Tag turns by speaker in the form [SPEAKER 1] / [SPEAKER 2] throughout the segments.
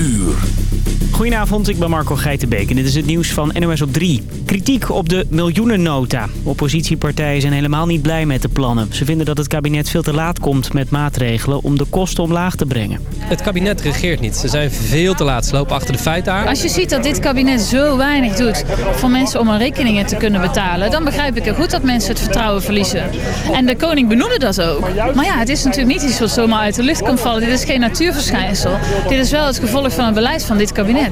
[SPEAKER 1] uur.
[SPEAKER 2] Goedenavond, ik ben Marco Geitenbeek en dit is het nieuws van NOS op 3. Kritiek op de miljoenennota. Oppositiepartijen zijn helemaal niet blij met de plannen. Ze vinden dat het kabinet veel te laat komt met maatregelen om de kosten omlaag te brengen.
[SPEAKER 3] Het kabinet regeert niet. Ze zijn veel te laat. Ze lopen achter de feiten aan.
[SPEAKER 4] Als je ziet dat dit kabinet zo weinig doet voor mensen om hun rekeningen te kunnen betalen... dan begrijp ik heel goed dat mensen het vertrouwen verliezen. En de koning benoemde dat ook. Maar ja, het is natuurlijk niet iets wat zomaar uit de lucht kan vallen. Dit is geen natuurverschijnsel. Dit is wel het gevolg van het beleid van dit kabinet.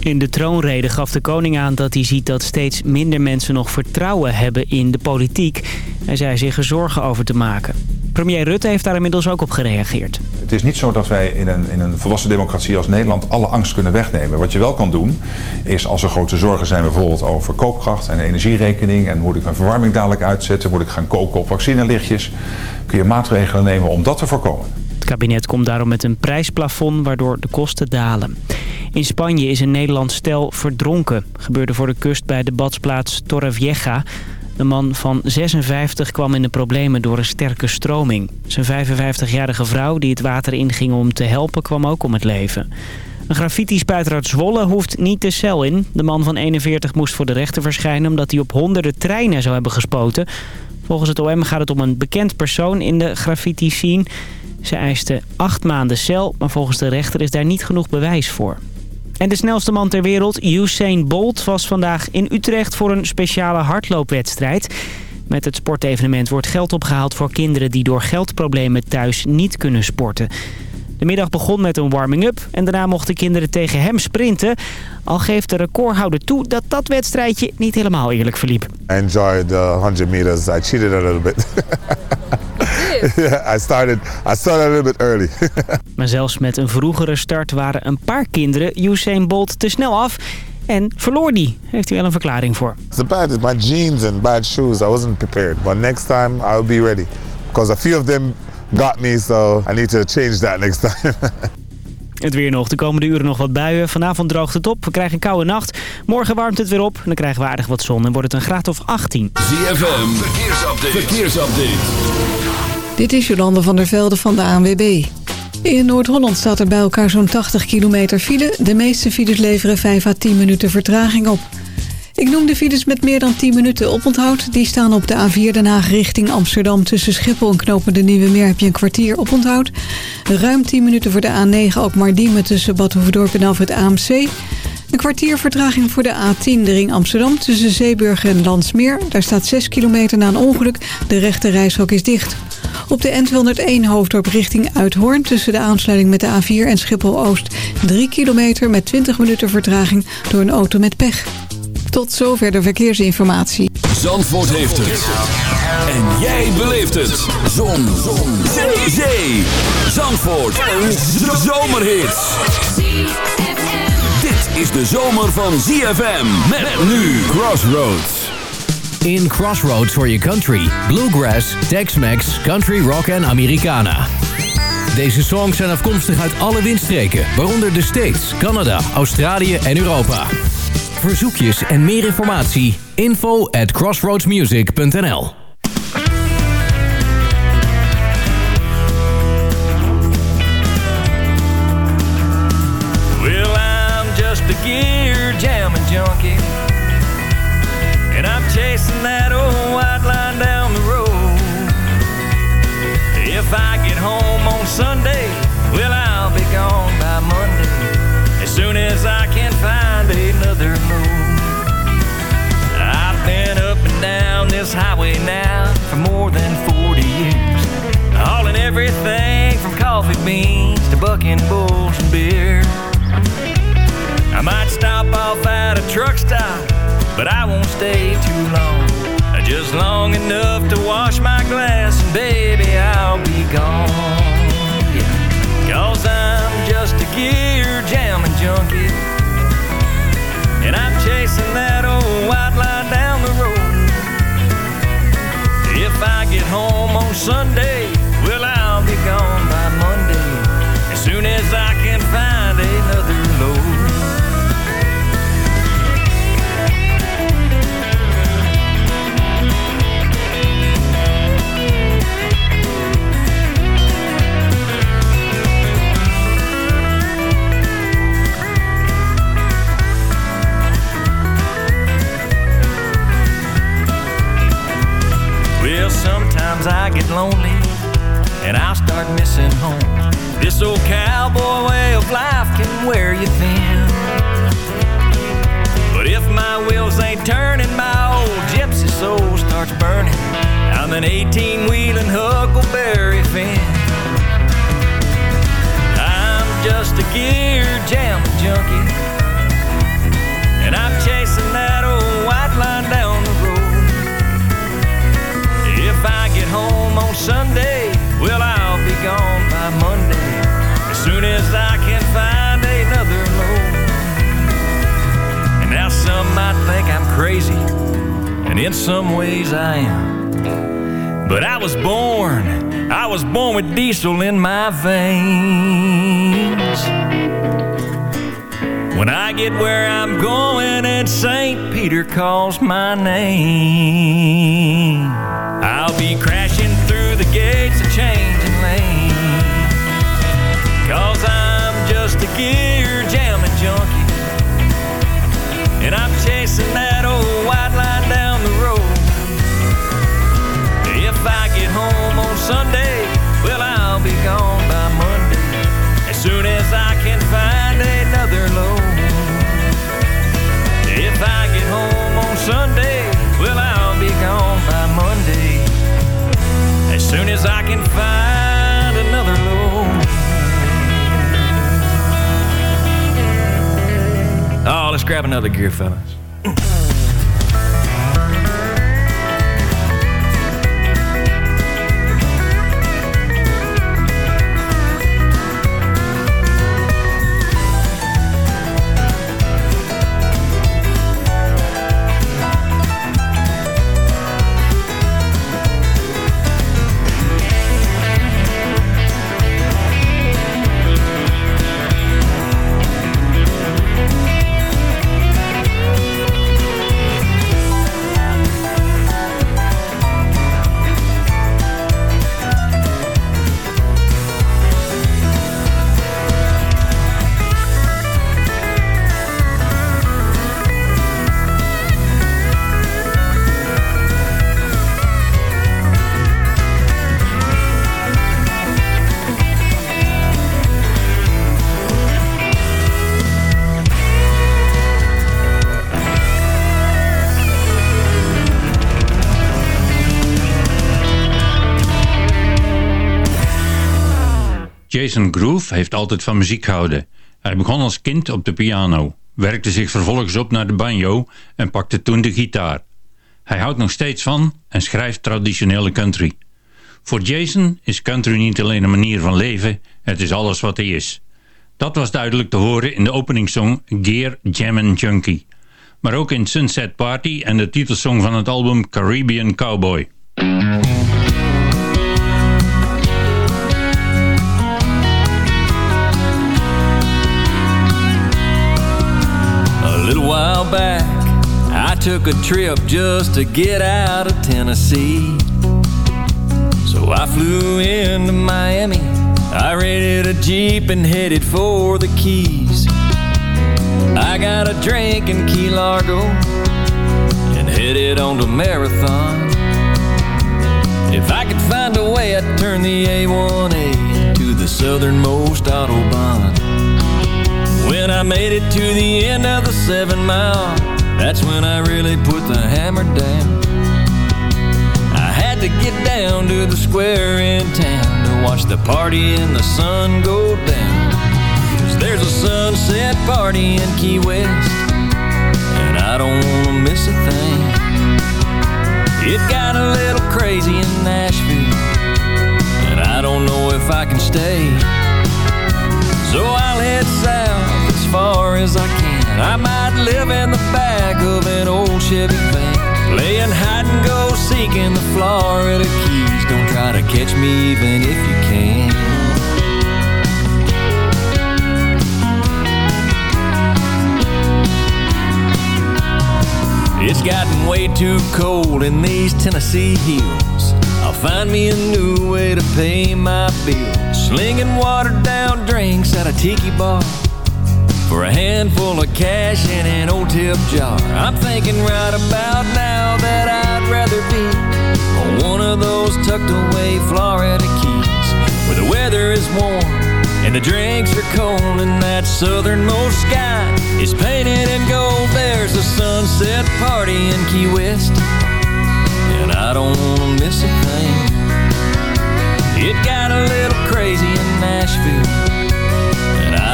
[SPEAKER 2] In de troonrede gaf de koning aan dat hij ziet dat steeds minder mensen nog vertrouwen hebben in de politiek. Hij zei zich er zorgen over te maken. Premier Rutte heeft daar inmiddels ook op gereageerd.
[SPEAKER 5] Het is niet zo dat wij in een, in een volwassen democratie als Nederland alle angst kunnen wegnemen. Wat je wel kan doen, is als er grote zorgen zijn bijvoorbeeld over koopkracht en energierekening... en moet ik mijn verwarming dadelijk uitzetten, moet ik gaan koken op vaccinelichtjes... kun je maatregelen nemen om dat te voorkomen.
[SPEAKER 2] Kabinet komt daarom met een prijsplafond waardoor de kosten dalen. In Spanje is een Nederlands stel verdronken. Gebeurde voor de kust bij de badsplaats Torrevieja. De man van 56 kwam in de problemen door een sterke stroming. Zijn 55-jarige vrouw die het water inging om te helpen kwam ook om het leven. Een graffiti-spuiter uit Zwolle hoeft niet de cel in. De man van 41 moest voor de rechter verschijnen omdat hij op honderden treinen zou hebben gespoten. Volgens het OM gaat het om een bekend persoon in de graffiti-scene. Ze eiste acht maanden cel, maar volgens de rechter is daar niet genoeg bewijs voor. En de snelste man ter wereld, Usain Bolt, was vandaag in Utrecht voor een speciale hardloopwedstrijd. Met het sportevenement wordt geld opgehaald voor kinderen die door geldproblemen thuis niet kunnen sporten. De middag begon met een warming-up en daarna mochten kinderen tegen hem sprinten. Al geeft de recordhouder toe dat dat wedstrijdje niet helemaal eerlijk verliep.
[SPEAKER 6] I enjoyed the 100 meters. I cheated a little bit. yeah, I started, I started a little bit early.
[SPEAKER 2] maar zelfs met een vroegere start waren een paar kinderen Usain Bolt te snel af. En verloor die. Heeft hij wel een verklaring voor.
[SPEAKER 6] The bad is my jeans and bad shoes. I wasn't prepared. But next time I'll be ready. Because a few of them got me, so I need to change that next time.
[SPEAKER 2] Het weer nog. De komende uren nog wat buien. Vanavond droogt het op. We krijgen een koude nacht. Morgen warmt het weer op. En dan krijgen we aardig wat zon. En wordt het een graad of 18.
[SPEAKER 1] ZFM. Verkeersupdate. Verkeersupdate.
[SPEAKER 7] Dit is Jolande van der Velde van de ANWB. In Noord-Holland staat er bij elkaar zo'n 80 kilometer file. De meeste files leveren 5 à 10 minuten vertraging op. Ik noem de files met meer dan 10 minuten oponthoud. Die staan op de A4 Den Haag richting Amsterdam. Tussen Schiphol en Knopen de Nieuwe Meer heb je een kwartier oponthoud. Ruim 10 minuten voor de A9 ook maar Diemen tussen Bad en af het AMC. Een kwartier vertraging voor de A10, de ring Amsterdam, tussen Zeeburg en Landsmeer. Daar staat 6 kilometer na een ongeluk. De rechte reishok is dicht. Op de N201 hoofddorp richting Uithoorn... tussen de aansluiting met de A4 en Schiphol-Oost... 3 kilometer met 20 minuten vertraging door een auto met pech. Tot zover de verkeersinformatie.
[SPEAKER 1] Zandvoort heeft het. En jij beleeft het. Zon. Zon. Zee. Zandvoort. Een zomerhit. Dit is de zomer van ZFM. Met nu Crossroads.
[SPEAKER 8] In Crossroads for your country. Bluegrass, Tex-Mex, Country Rock en Americana. Deze songs zijn afkomstig uit alle windstreken, waaronder de States, Canada, Australië en Europa. Verzoekjes en meer informatie, info at crossroadsmusic.nl
[SPEAKER 9] Well, I'm just a gear jamming junkie And I'm chasing that old white line down the road. If I get home on Sunday Well, I'll be gone by Monday. As soon as I can find another load I've been up and down this highway now For more than 40 years. Hauling everything from coffee beans To bucking bulls and beer. I might stop off at a truck stop, but I won't stay too long. Just long enough to wash my glass, and baby, I'll be gone. Yeah. Cause I'm just a gear jamming junkie. And I'm chasing that old white line down the road. If I get home on Sunday, well, I'll be gone by Monday. As soon as I can find another lonely, and I'll start missing home. This old cowboy way of life can wear you thin. But if my wheels ain't turning, my old gypsy soul starts burning. I'm an 18 wheeling Huckleberry Finn. I'm just a gear jam junkie, and I'm might think I'm crazy, and in some ways I am. But I was born, I was born with diesel in my veins. When I get where I'm going and St. Peter calls my name, chasing that old white line down the road. If I get home on Sunday, well, I'll be gone by Monday. As soon as I can find another load. If I get home on Sunday, well, I'll be gone by Monday. As soon as I can find another load. Oh, let's grab another gear, fellas.
[SPEAKER 10] Jason Groove heeft altijd van muziek gehouden. Hij begon als kind op de piano, werkte zich vervolgens op naar de banjo en pakte toen de gitaar. Hij houdt nog steeds van en schrijft traditionele country. Voor Jason is country niet alleen een manier van leven, het is alles wat hij is. Dat was duidelijk te horen in de openingssong Gear Jammin' Junkie. Maar ook in Sunset Party en de titelsong van het album Caribbean Cowboy.
[SPEAKER 9] While back, I took a trip just to get out of Tennessee. So I flew into Miami. I rented a Jeep and headed for the Keys. I got a drink in Key Largo and headed on to Marathon. If I could find a way, I'd turn the A1A to the southernmost Autobahn. When I made it to the end of the seven mile, that's when I really put the hammer down. I had to get down to the square in town to watch the party and the sun go down. Cause there's a sunset party in Key West, and I don't wanna miss a thing. It got a little crazy in Nashville, and I don't know if I can stay. So I'll head south far as I can. I might live in the back of an old Chevy van, playing hide and go seeking the Florida Keys. Don't try to catch me even if you can. It's gotten way too cold in these Tennessee hills. I'll find me a new way to pay my bills. Slinging watered down drinks at a tiki bar. For a handful of cash in an old tip jar. I'm thinking right about now that I'd rather be on one of those tucked away Florida keys where the weather is warm and the drinks are cold and that southernmost sky is painted in gold. There's a sunset party in Key West and I don't want to miss a thing. It got a little crazy in Nashville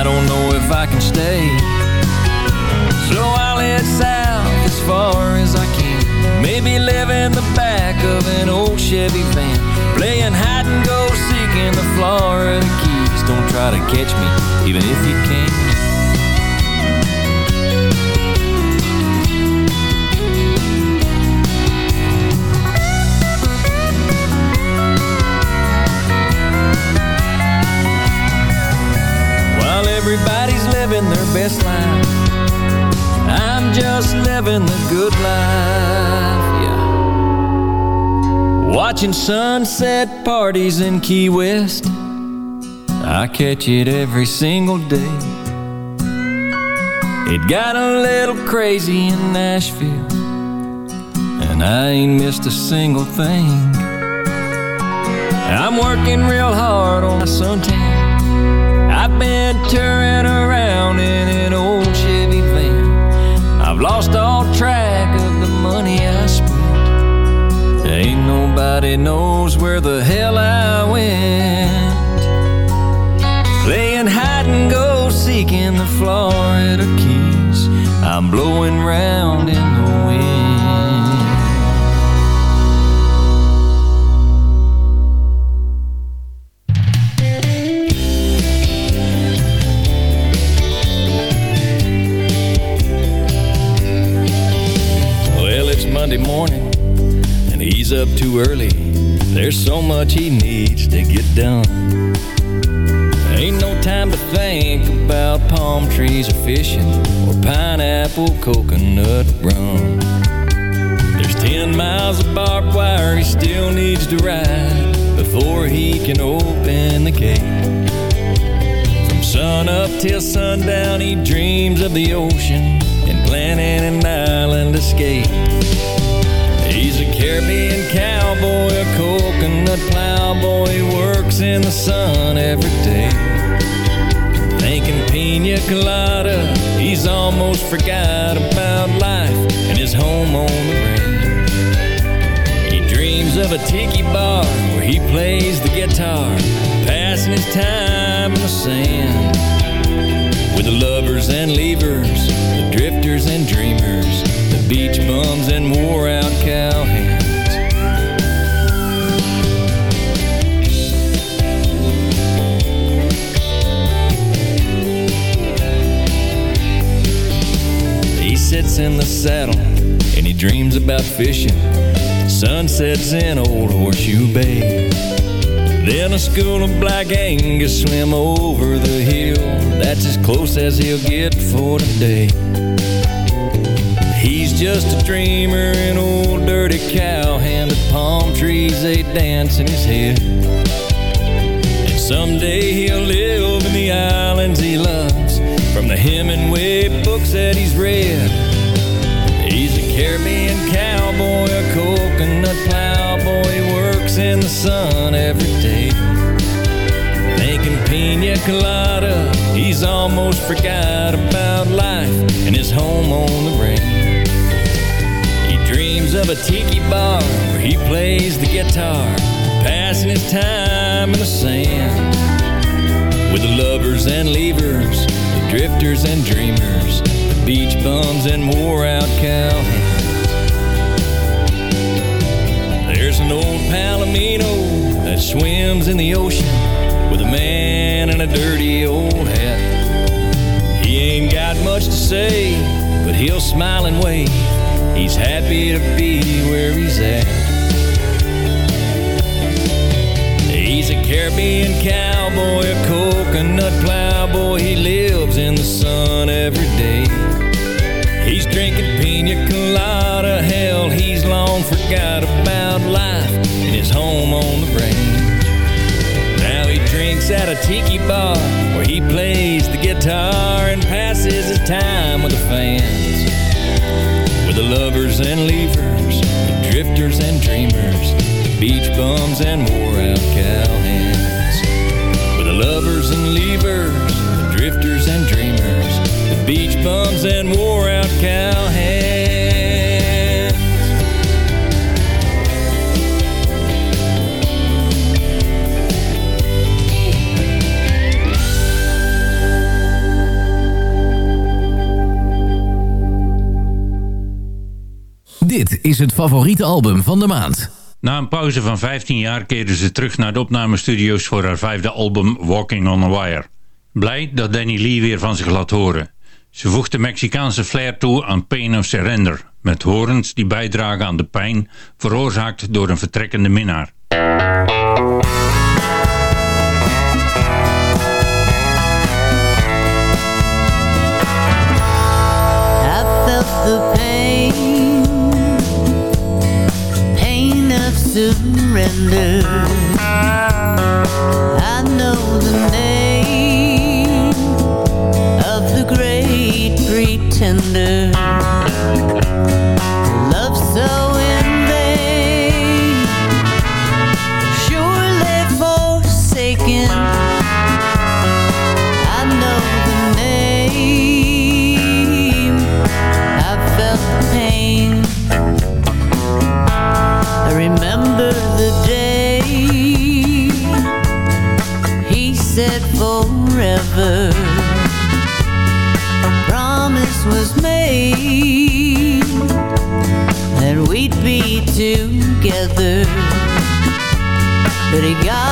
[SPEAKER 9] I don't know if I can stay. So I'll head south as far as I can. Maybe live in the back of an old Chevy van, playing hide and go seek in the Florida Keys. Don't try to catch me, even if you can. Living the good life, yeah. Watching sunset parties in Key West, I catch it every single day. It got a little crazy in Nashville, and I ain't missed a single thing. I'm working real hard on my suntan. I've been touring around in an old lost all track of the money I spent. Ain't nobody knows where the hell I went. Playing hide and go seek in the Florida Keys. I'm blowing round in up too early. There's so much he needs to get done. Ain't no time to think about palm trees or fishing or pineapple coconut rum. There's 10 miles of barbed wire he still needs to ride before he can open the gate. From sun up till sundown, he dreams of the ocean and planning an island escape. He's a Caribbean cowboy, a coconut plowboy. He works in the sun every day. Thinking pina colada, he's almost forgot about life and his home on the range. He dreams of a tiki bar where he plays the guitar, passing his time in the sand. With the lovers and leavers, the drifters and dreamers, the beach bums and wore out cowhands. Saddle and he dreams about fishing. Sunsets in old Horseshoe Bay. Then a school of black Angus swim over the hill. That's as close as he'll get for today. He's just a dreamer, an old dirty cowhand. The palm trees, they dance in his head. And someday he'll live in the islands he loves. From the Hemingway books that he's read. Caribbean cowboy, a coconut plowboy. He works in the sun every day. Thinking pina colada, he's almost forgot about life and his home on the range. He dreams of a tiki bar where he plays the guitar, passing his time in the sand. With the lovers and leavers, the drifters and dreamers, the beach bums and wore out cowhands. An old palomino that swims in the ocean with a man in a dirty old hat. He ain't got much to say, but he'll smile and wave. He's happy to be where he's at. He's a Caribbean cowboy, a coconut plowboy. He lives in the sun every day. He's drinking pina colada. Hell, he's long forgot about life in his home on the range. Now he drinks at a tiki bar where he plays the guitar and passes his time with the fans. With the lovers and leavers, the drifters and dreamers, the beach bums and wore out cowhands. With the lovers and leavers, the drifters and dreamers, the beach bums and wore out cowhands.
[SPEAKER 8] Dit is het favoriete album van de maand.
[SPEAKER 10] Na een pauze van 15 jaar keerde ze terug naar de opnamestudio's voor haar vijfde album Walking on a Wire. Blij dat Danny Lee weer van zich laat horen. Ze voegt de Mexicaanse flair toe aan Pain of Surrender, met horens die bijdragen aan de pijn veroorzaakt door een vertrekkende minnaar.
[SPEAKER 11] Surrender. I know the name of the great pretender. Love so Was made that we'd be together. But he got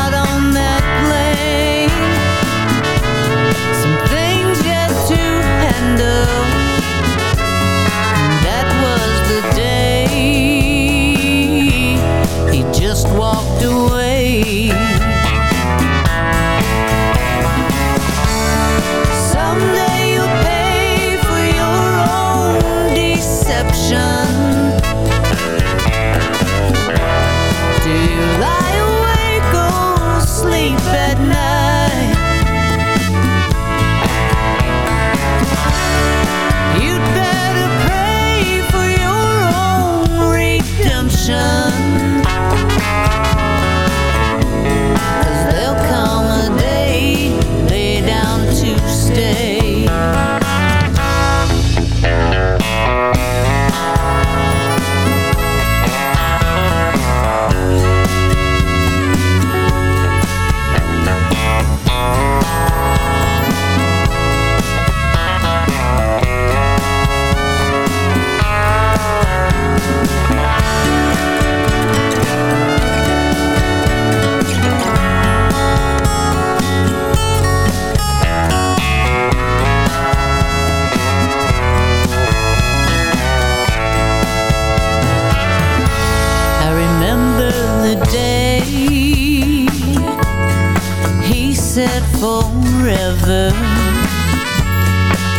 [SPEAKER 11] forever.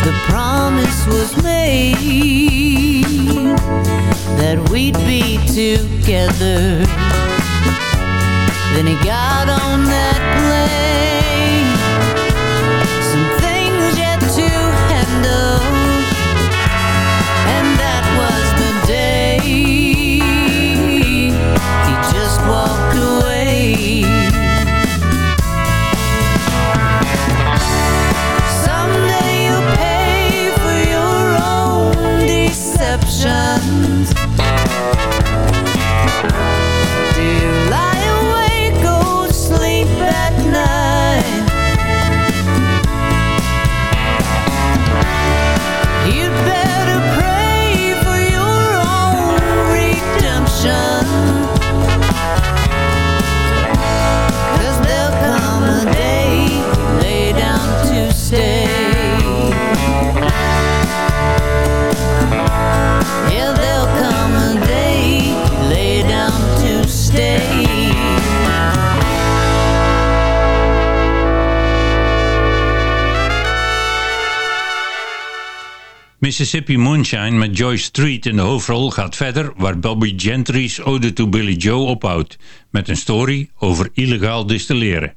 [SPEAKER 11] The promise was made that we'd be together. Then he got on that plane.
[SPEAKER 10] Mississippi Moonshine met Joyce Street in de hoofdrol gaat verder waar Bobby Gentry's Ode to Billy Joe ophoudt met een story over illegaal distilleren.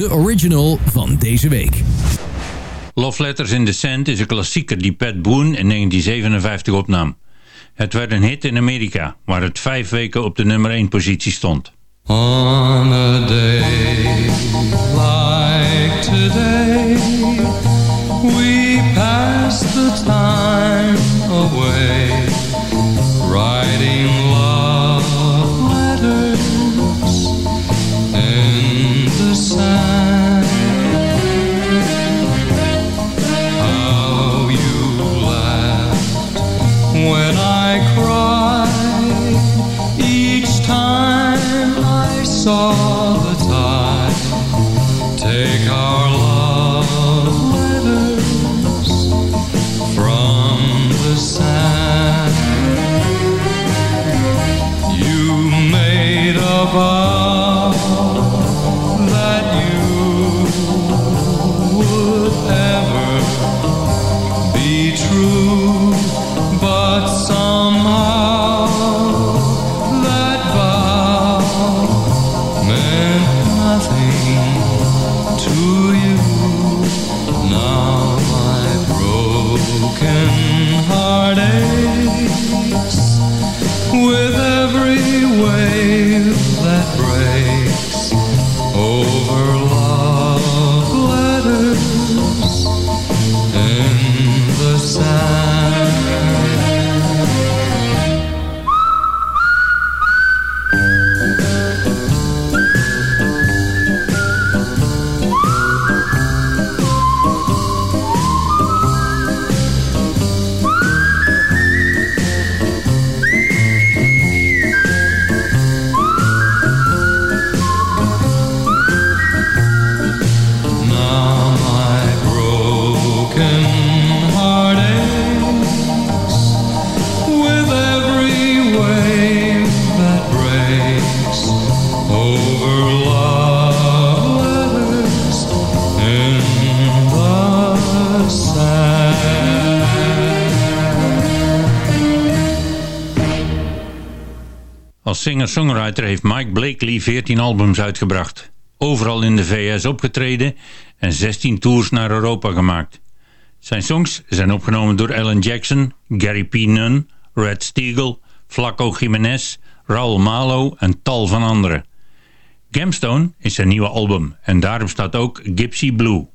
[SPEAKER 12] de original van deze week.
[SPEAKER 13] Love Letters in the Sand is een klassieker die Pat Boone in 1957 opnam. Het werd een hit in Amerika, waar het vijf weken op de nummer 1 positie stond.
[SPEAKER 14] Day.
[SPEAKER 13] singer-songwriter heeft Mike Blakely 14 albums uitgebracht, overal in de VS opgetreden en 16 tours naar Europa gemaakt. Zijn songs zijn opgenomen door Alan Jackson, Gary P. Nunn, Red Steagle, Flaco Jiménez, Raul Malo en tal van anderen. Gemstone is zijn nieuwe album en daarom staat ook Gypsy Blue.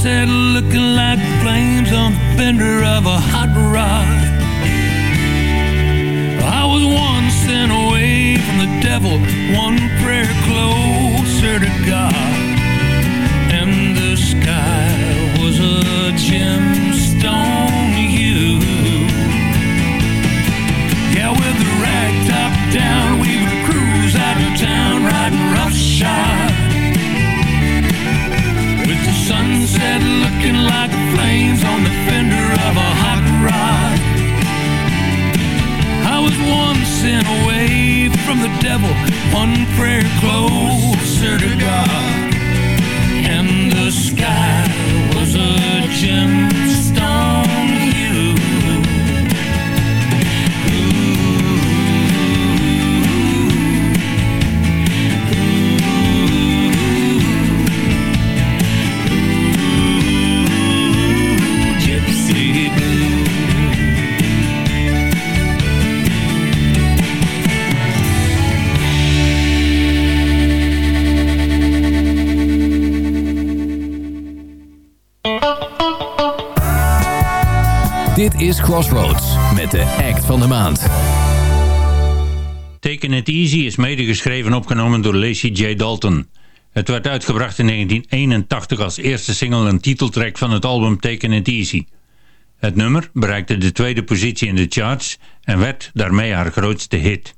[SPEAKER 14] sunset looking like flames on the fender of a hot rod. I was one sent away from the devil, one prayer closer to God. And the sky was a gemstone Looking like the
[SPEAKER 13] flames on the fender of a hot rod. I was one sin away from the devil One prayer closer to God. And the sky was a gemstone
[SPEAKER 12] Crossroads met de act van de maand.
[SPEAKER 15] Taken It Easy is medegeschreven en opgenomen door Lacey J. Dalton. Het werd uitgebracht in 1981 als eerste single en titeltrack van het album Taken It Easy. Het nummer bereikte de tweede positie in de charts en werd daarmee haar grootste hit.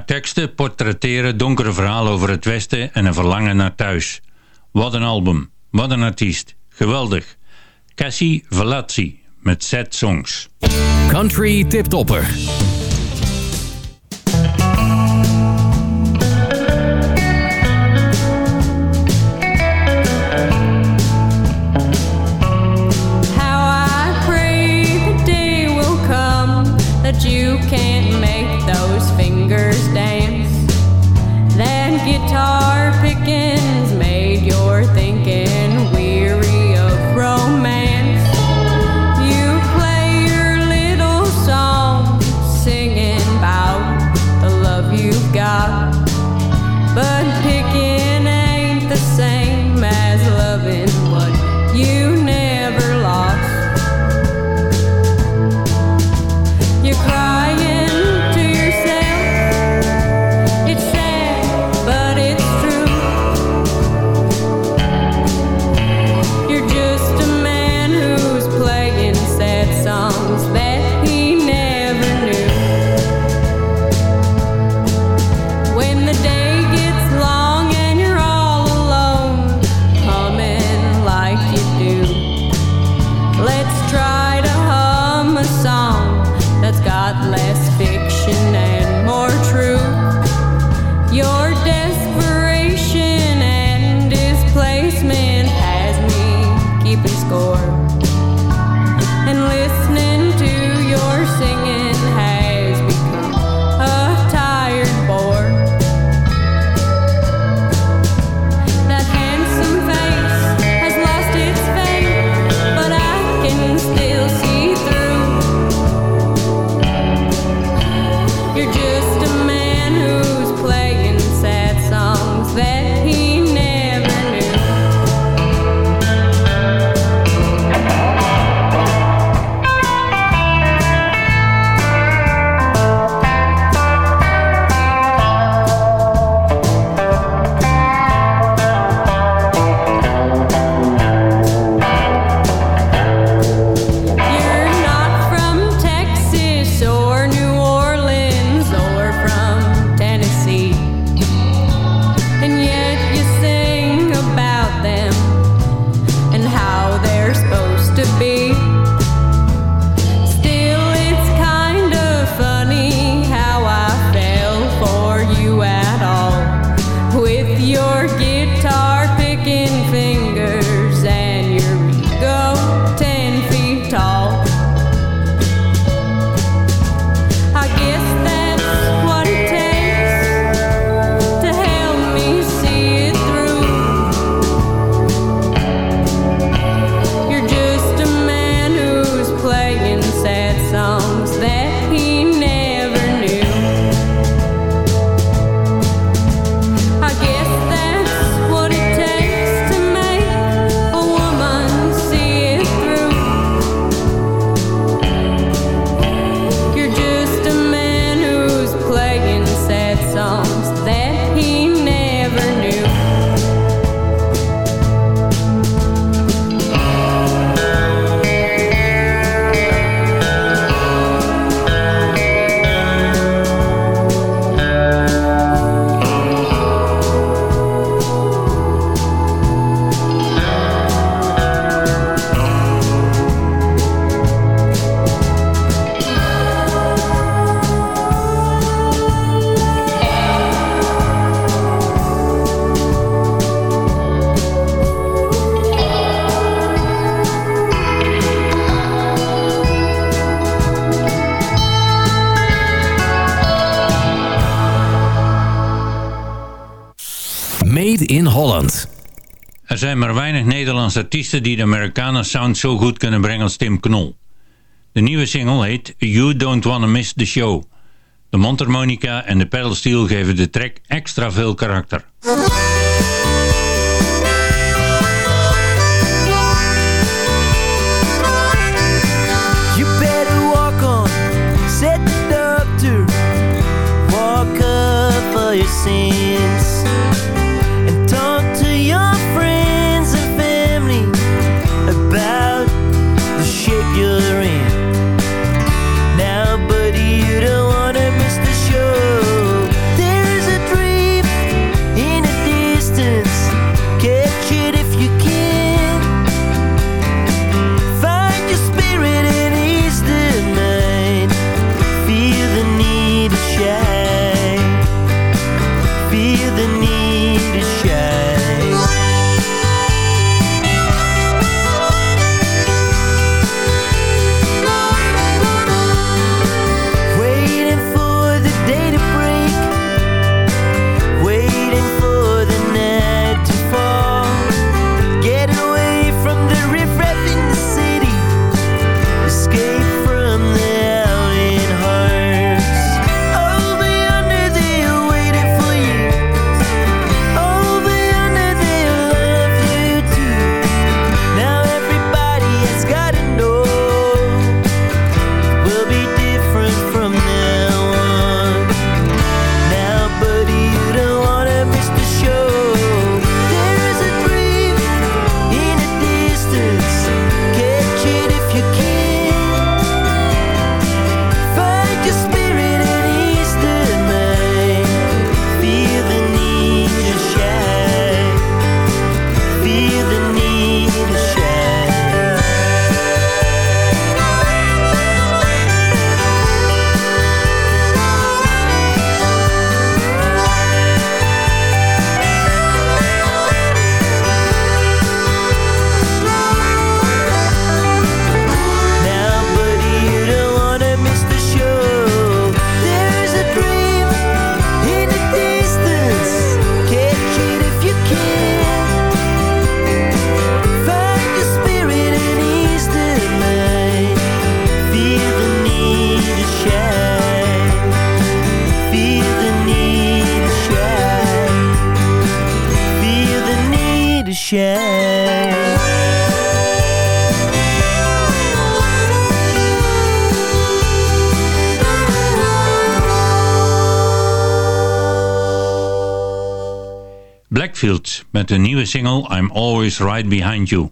[SPEAKER 10] Haar teksten portretteren donkere verhalen over het Westen en een verlangen naar thuis. Wat een album, wat een artiest, geweldig. Cassie Velazzi met Z Songs.
[SPEAKER 8] Country Tiptopper. in Holland.
[SPEAKER 10] Er zijn maar weinig Nederlandse artiesten die de Amerikanen sound zo goed kunnen brengen als Tim Knol. De nieuwe single heet You Don't Wanna Miss the Show. De mondharmonica en de pedalsteel geven de track extra veel karakter. Met hun nieuwe single I'm Always Right Behind You.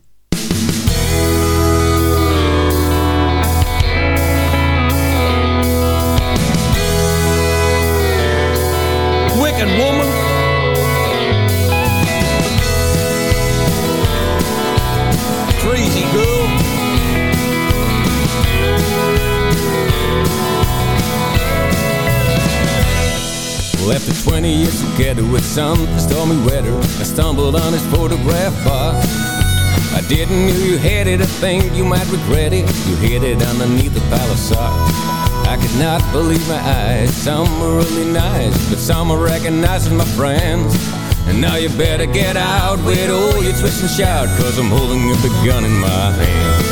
[SPEAKER 16] Together with some stormy weather, I stumbled on his photograph box. I didn't know you had it, I think you might regret it. You hid it underneath a pile of socks. I could not believe my eyes. Some were really nice, but some I recognized as my friends. And now you better get out with all your twist and shout, cause I'm holding up a gun in my hand.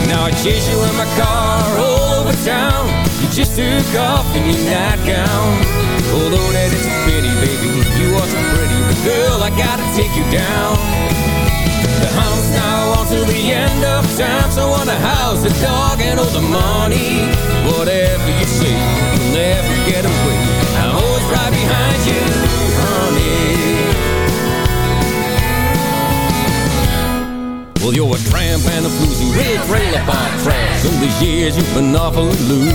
[SPEAKER 16] And now I chase you in my car all over town. You just took off in your nightgown. Although that is a pity, baby, you are so pretty. But girl, I gotta take you down. The hunt's now on to the end of time. So on the house, the dog, and all the money. Whatever you say, you'll never get away. I'm always right behind you, honey. Well, you're a tramp and a floozy, real trailer park trash. All these years you've been awfully loose.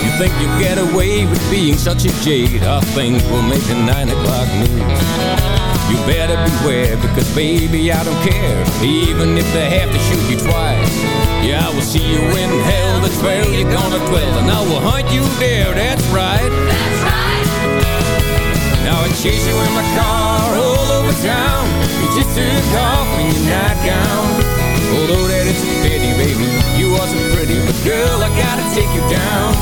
[SPEAKER 16] You think you get away with being such a jade? Our things will make the nine o'clock news. You better beware because baby I don't care Even if they have to shoot you twice Yeah I will see you in hell That's where you're gonna dwell And I will hunt you there, that's right That's right Now I chase you in my car all over town. You just took off in your nightgown. Although that it's a pity baby You so pretty But girl I gotta take you down.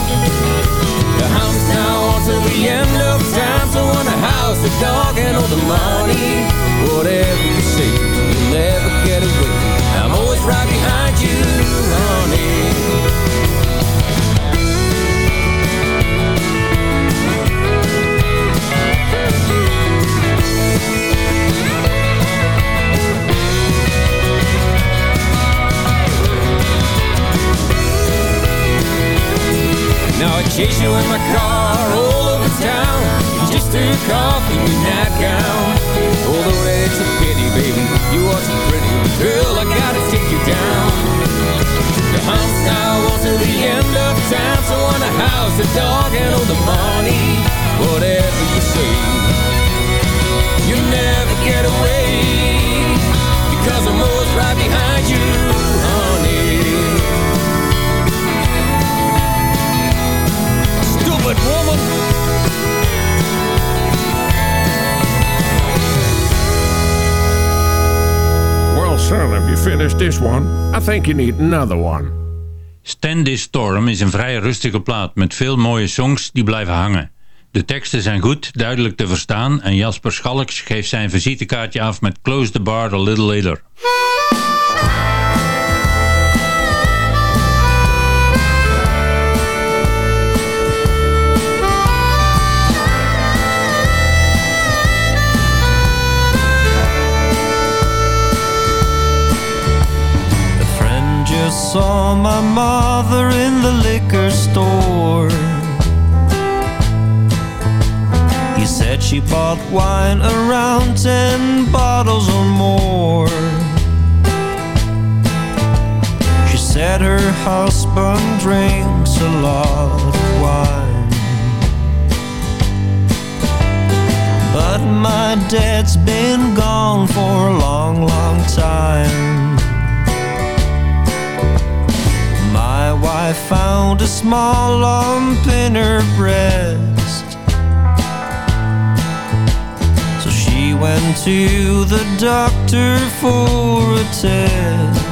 [SPEAKER 16] The house now on the end of time So on the house, the dog and all the money Whatever you say, you'll never get away. I'm always right behind you, Now I chase you in my car all over town. Just in your nightgown. Although that's a pity, baby. You are so pretty. Girl, I gotta take you down. The house now on to the end of town. So on the house, the dog and all the money Whatever you say You never get away. Because I'm always right behind you, woman.
[SPEAKER 17] Well, son, have you finished this one? I think you need another one.
[SPEAKER 10] Stand This Storm is een vrij rustige plaat met veel mooie songs die blijven hangen. De teksten zijn goed, duidelijk te verstaan en Jasper Schalks geeft zijn visitekaartje af met Close the Bar a Little Later.
[SPEAKER 9] Saw my mother in the liquor store. He said she bought wine around ten bottles or more. She said her husband drinks a lot of wine. But my dad's been gone for a long, long time. Wife found a small lump in her breast. So she went to the doctor for a test.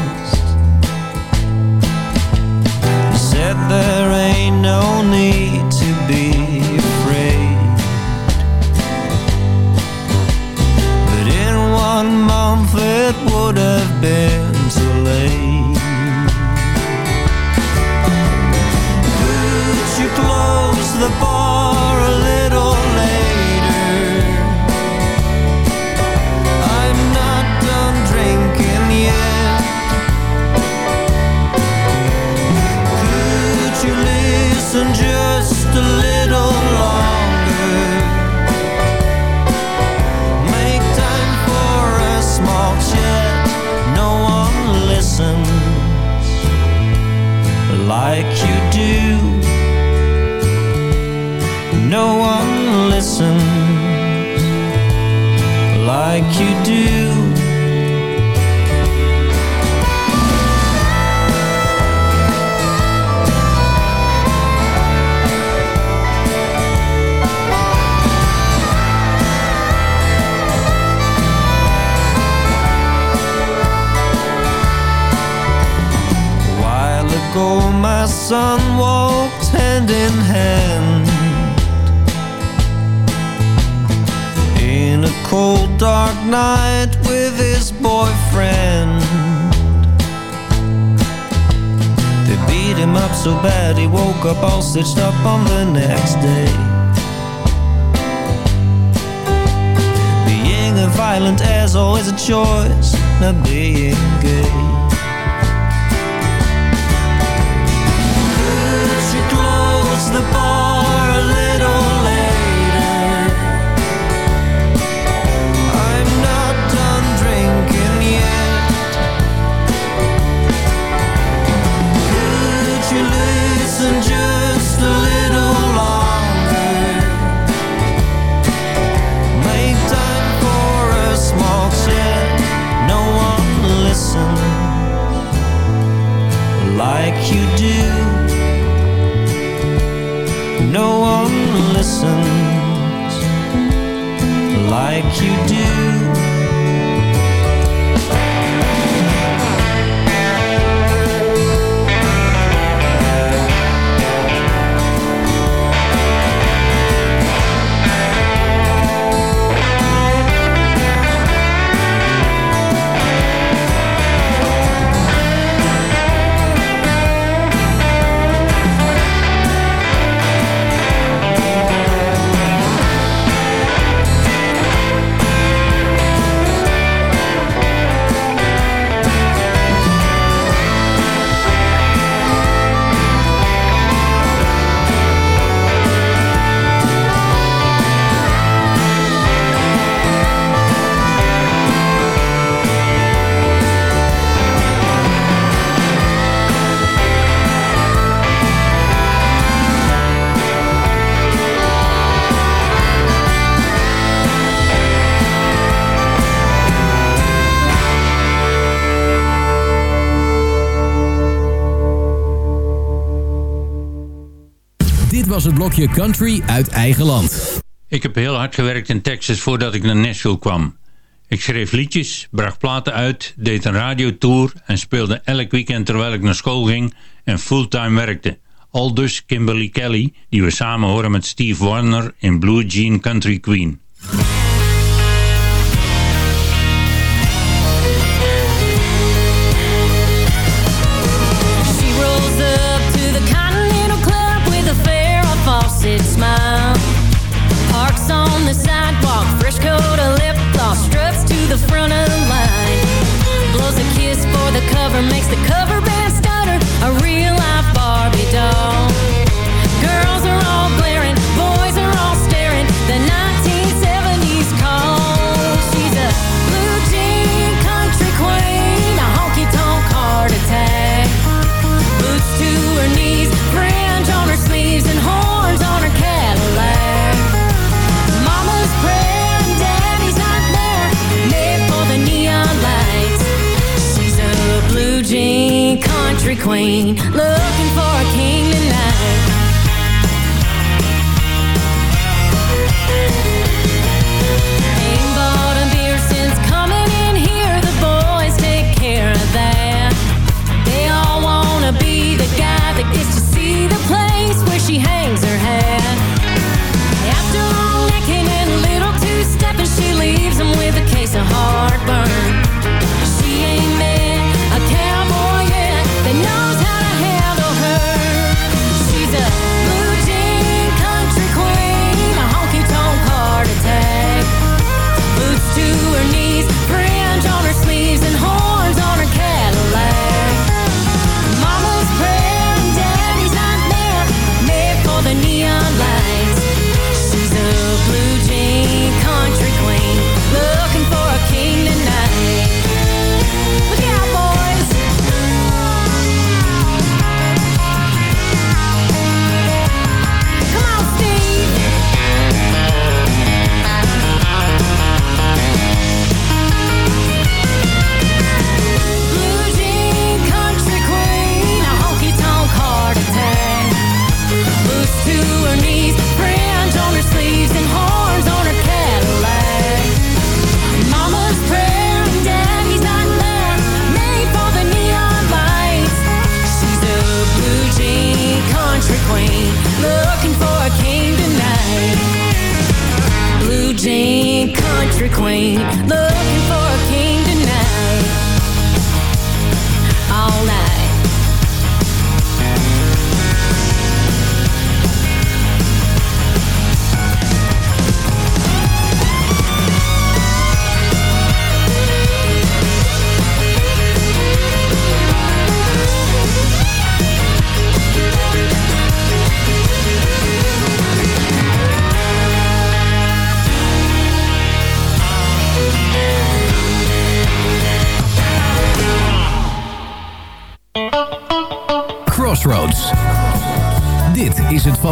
[SPEAKER 12] Je country uit eigen land.
[SPEAKER 18] Ik heb heel hard gewerkt in Texas voordat ik naar Nashville kwam. Ik schreef liedjes, bracht platen uit, deed een radiotour... en speelde elk weekend terwijl ik naar school ging en fulltime werkte. Al dus Kimberly Kelly, die we samen horen met Steve Warner in Blue Jean Country Queen.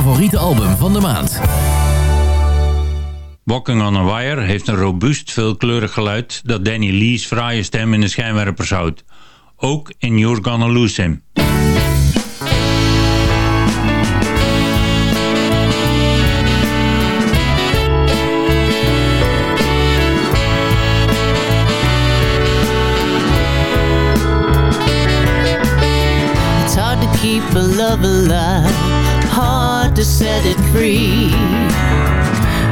[SPEAKER 8] Favoriete album van de maand.
[SPEAKER 10] Walking on a Wire heeft een robuust, veelkleurig geluid dat Danny Lee's fraaie stem in de schijnwerpers houdt. Ook in You're Gonna Lose Him.
[SPEAKER 19] It's hard to keep a love alive, hard to set it free.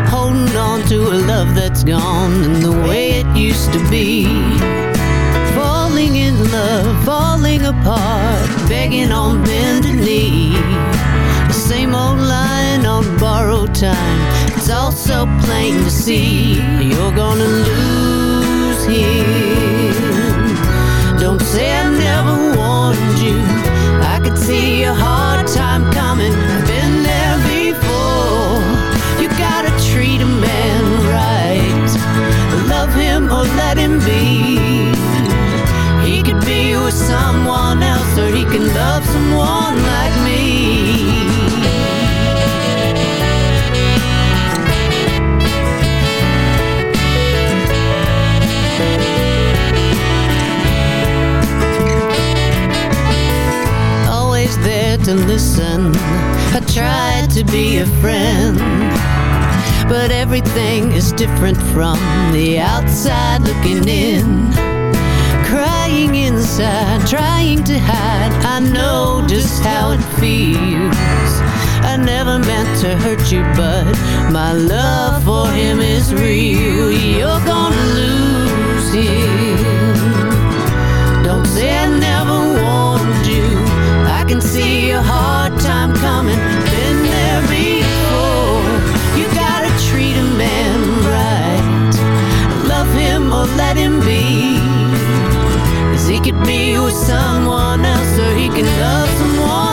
[SPEAKER 19] Holding on to a love that's gone and the way it used to be. Falling in love, falling apart, begging on bended knee. The same old line on borrowed time, it's all so plain to see. You're gonna lose him. Don't say I never warned you. I could see a hard time coming. Him or let him be. He could be with someone else, or he can love someone like me. always there to listen. I tried to be a friend, but everything is different from the outside looking in. Crying inside, trying to hide. I know just how it feels. I never meant to hurt you, but my love for him is real. You're gonna lose him. Don't say I never warned you. I can see a hard time coming. Could be with someone else or he can love someone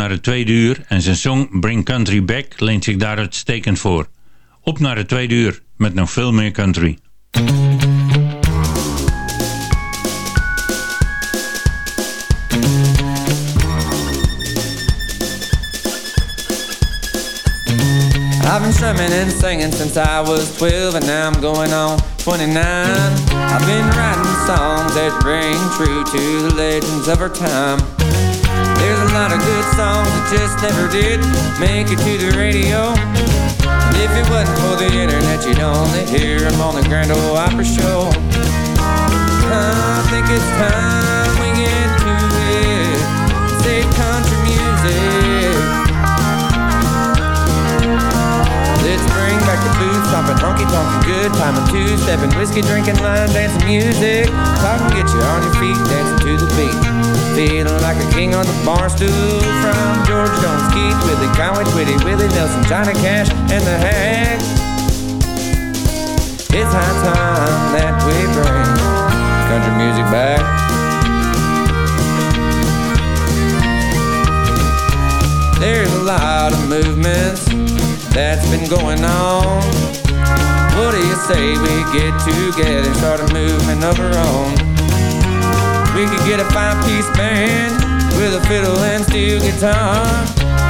[SPEAKER 10] naar het tweede uur en zijn song Bring Country Back leent zich daar uitstekend voor. Op naar het tweede uur met nog veel meer country.
[SPEAKER 20] I've been strumming and singing since I was 12 and now I'm going on 29. I've been writing songs that ring true to the legends of our time. There's a good songs that just never did make it to the radio. And if it wasn't for the internet, you'd only hear them on the Grand Ole Opry Show. I think it's time we get to it. Save country music. Let's bring back the booth stomping, honky tonkin' good time and two stepping, whiskey drinking, line dancing music. Talk and get you on your feet, dancing to the beat. Feeling like a king on the bar stool from George Jones, Keith Whitley, Conway Twitty, Willie Nelson, Johnny Cash, and the Hags. It's high time that we bring country music back. There's a lot of movements that's been going on. What do you say we get together and start a movement of our own? We could get a five-piece band with a fiddle and steel guitar,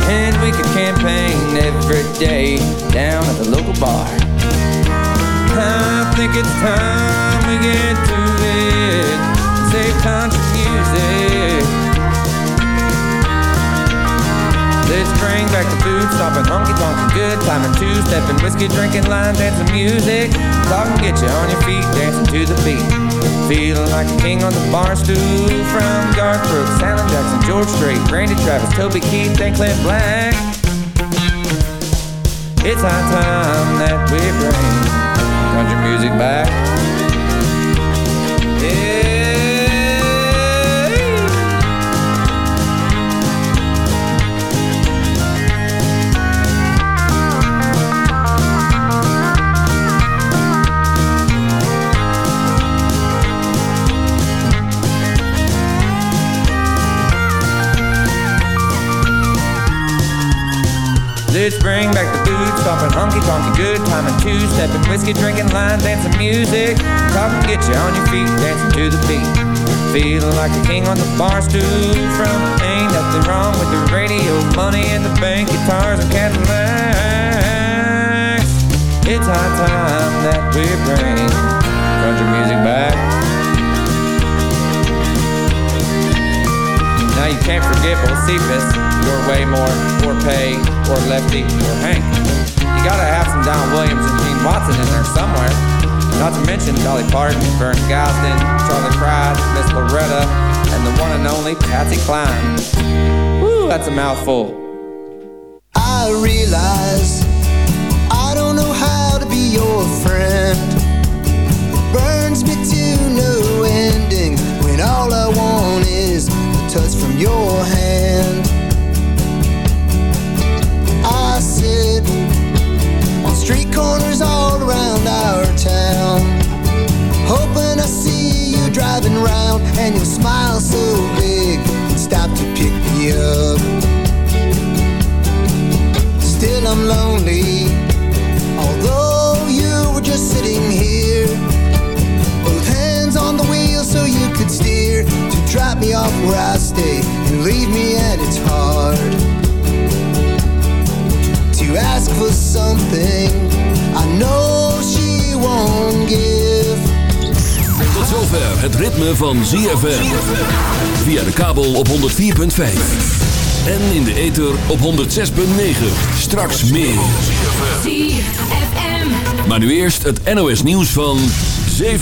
[SPEAKER 20] and we could campaign every day down at the local bar. I think it's time we get to it. Save country music. Let's bring back the food, stomping, honky tonkin', good timing, two stepping, whiskey drinking, line dancing, music. Talk and get you on your feet, dancing to the beat. Feeling like a king on the bar stool from Garth Brooks, Alan Jackson, George Strait, Randy Travis, Toby Keith, and Clint Black. It's high time that we bring country music back. Let's bring back the food, stomping, honky tonkin', good time timing, two stepping, whiskey drinking, line dancing, music. Talk and get you on your feet, dancing to the beat. Feeling like a king on the bar stool from Ain't nothing wrong with the radio, money in the bank, guitars and Cadillacs. It's high time that we bring country music back. Now you can't forget Bocephus, or Waymore, or Pay, or Lefty, or Hank. You gotta have some Don Williams and Gene Watson in there somewhere. Not to mention Dolly Parton, Vern Gosdin, Charley Pride, Miss Loretta, and the one and only Patsy Cline. Woo, that's a mouthful.
[SPEAKER 21] I realize I don't know how to be your friend. It Burns me to no ending when all I want is a touch from your hand. Street corners all around our town, hoping I see you driving round and you'll smile so big and stop to pick me up. Still I'm lonely, although you were just sitting here. Both hands on the wheel so you could steer to drop me off where I stay and leave me and it's to ask for something I know she won't give.
[SPEAKER 1] Tot zover het ritme van ZFM. Via de kabel op 104.5. En in de ether op 106.9. Straks meer. Maar nu eerst het NOS nieuws van 7